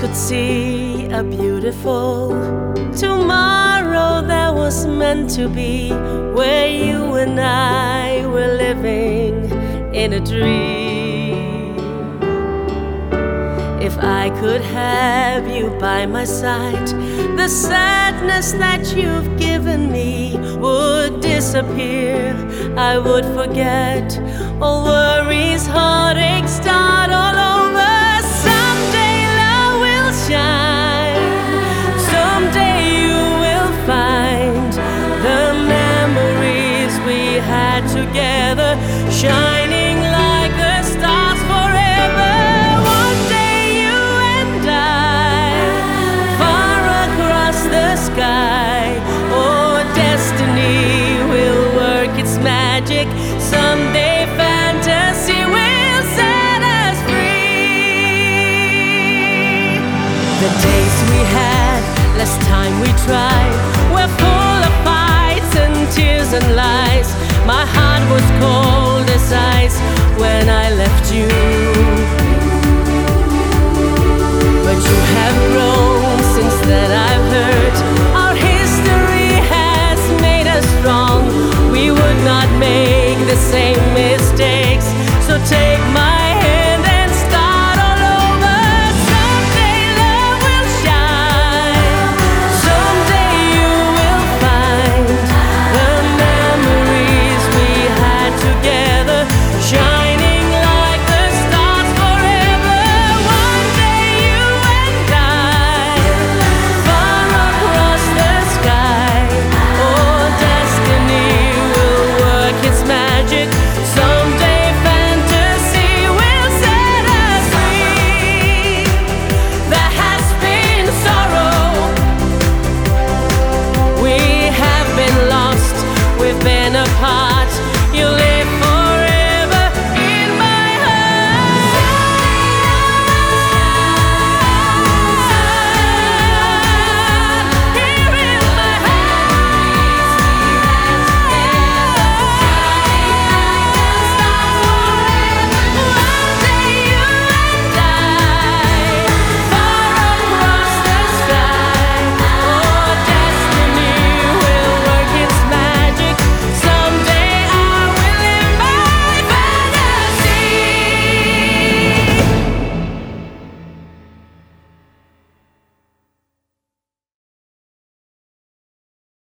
could see a beautiful tomorrow that was meant to be, where you and I were living in a dream. If I could have you by my side, the sadness that you've given me would disappear. I would forget all worries, had together shining like the stars forever. One day you and I, far across the sky. Oh, destiny will work its magic. Someday fantasy will set us free. The days we had, less time we tried, were full of fights and tears and lies. My heart was cold